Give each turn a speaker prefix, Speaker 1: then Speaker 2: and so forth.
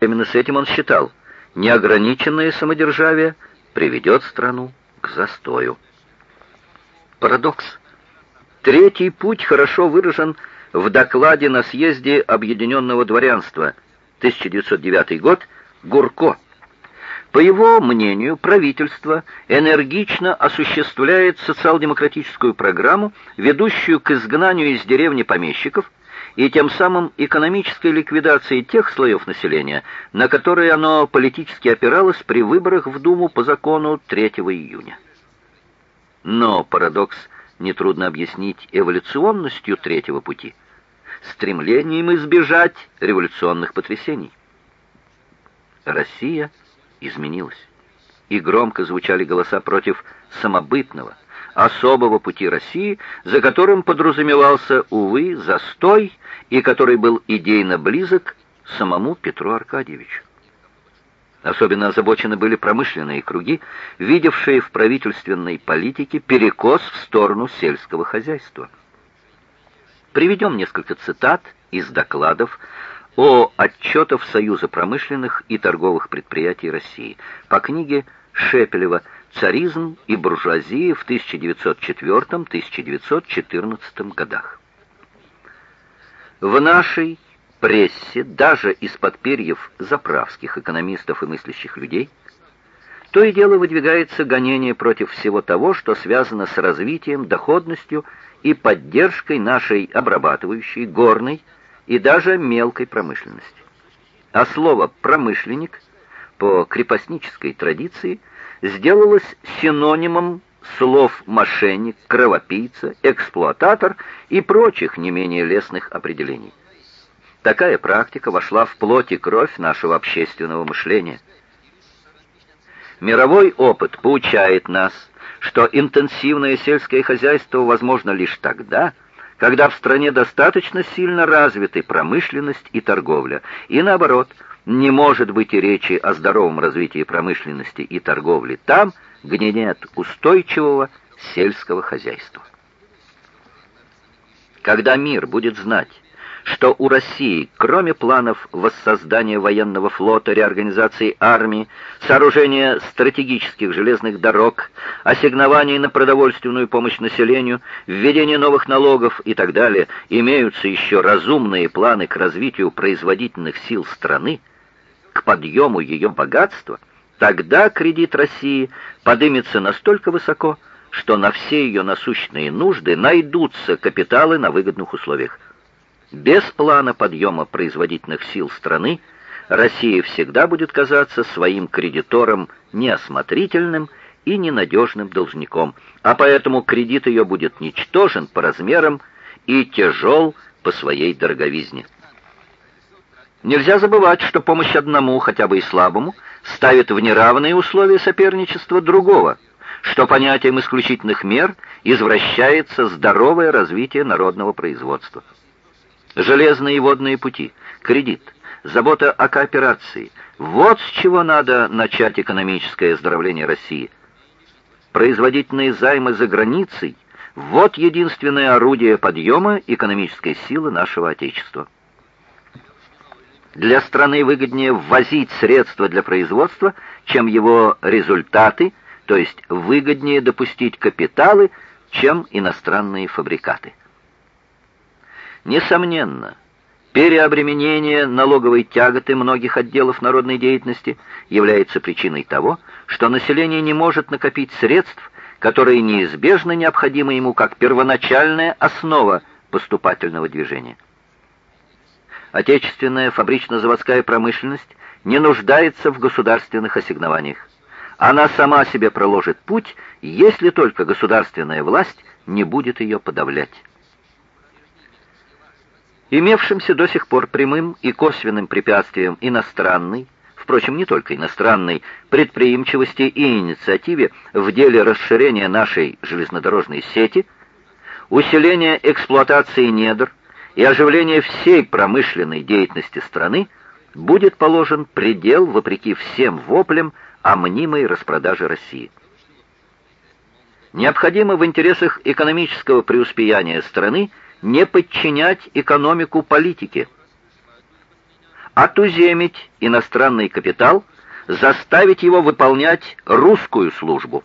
Speaker 1: Именно с этим он считал, неограниченное самодержавие приведет страну к застою. Парадокс. Третий путь хорошо выражен в докладе на съезде Объединенного дворянства 1909 год Гурко. По его мнению, правительство энергично осуществляет социал-демократическую программу, ведущую к изгнанию из деревни помещиков, и тем самым экономической ликвидации тех слоев населения, на которые оно политически опиралось при выборах в Думу по закону 3 июня. Но парадокс нетрудно объяснить эволюционностью третьего пути, стремлением избежать революционных потрясений. Россия изменилась, и громко звучали голоса против самобытного, особого пути России, за которым подразумевался, увы, застой, и который был идейно близок самому Петру Аркадьевичу. Особенно озабочены были промышленные круги, видевшие в правительственной политике перекос в сторону сельского хозяйства. Приведем несколько цитат из докладов о отчетах Союза промышленных и торговых предприятий России по книге Шепелева «Царизм и буржуазия в 1904-1914 годах». В нашей прессе, даже из-под перьев заправских экономистов и мыслящих людей, то и дело выдвигается гонение против всего того, что связано с развитием, доходностью и поддержкой нашей обрабатывающей, горной и даже мелкой промышленности. А слово «промышленник» по крепостнической традиции сделалось синонимом слов «мошенник», «кровопийца», «эксплуататор» и прочих не менее лестных определений. Такая практика вошла в плоть и кровь нашего общественного мышления. Мировой опыт поучает нас, что интенсивное сельское хозяйство возможно лишь тогда, когда в стране достаточно сильно развиты промышленность и торговля, и наоборот, не может быть и речи о здоровом развитии промышленности и торговли там, где нет устойчивого сельского хозяйства. Когда мир будет знать, что у России, кроме планов воссоздания военного флота, реорганизации армии, сооружения стратегических железных дорог, ассигнований на продовольственную помощь населению, введения новых налогов и так далее, имеются еще разумные планы к развитию производительных сил страны, к подъему ее богатства, тогда кредит России подымется настолько высоко, что на все ее насущные нужды найдутся капиталы на выгодных условиях. Без плана подъема производительных сил страны Россия всегда будет казаться своим кредитором неосмотрительным и ненадежным должником, а поэтому кредит ее будет ничтожен по размерам и тяжел по своей дороговизне. Нельзя забывать, что помощь одному, хотя бы и слабому, ставит в неравные условия соперничества другого, что понятием исключительных мер извращается здоровое развитие народного производства. Железные и водные пути, кредит, забота о кооперации – вот с чего надо начать экономическое оздоровление России. Производительные займы за границей – вот единственное орудие подъема экономической силы нашего Отечества. Для страны выгоднее ввозить средства для производства, чем его результаты, то есть выгоднее допустить капиталы, чем иностранные фабрикаты. Несомненно, переобременение налоговой тяготы многих отделов народной деятельности является причиной того, что население не может накопить средств, которые неизбежно необходимы ему как первоначальная основа поступательного движения. Отечественная фабрично-заводская промышленность не нуждается в государственных ассигнованиях. Она сама себе проложит путь, если только государственная власть не будет ее подавлять. Имевшимся до сих пор прямым и косвенным препятствием иностранной, впрочем, не только иностранной, предприимчивости и инициативе в деле расширения нашей железнодорожной сети, усиления эксплуатации недр и оживления всей промышленной деятельности страны будет положен предел вопреки всем воплям о мнимой распродаже России. Необходимо в интересах экономического преуспеяния страны не подчинять экономику политике, отуземить иностранный капитал, заставить его выполнять русскую службу.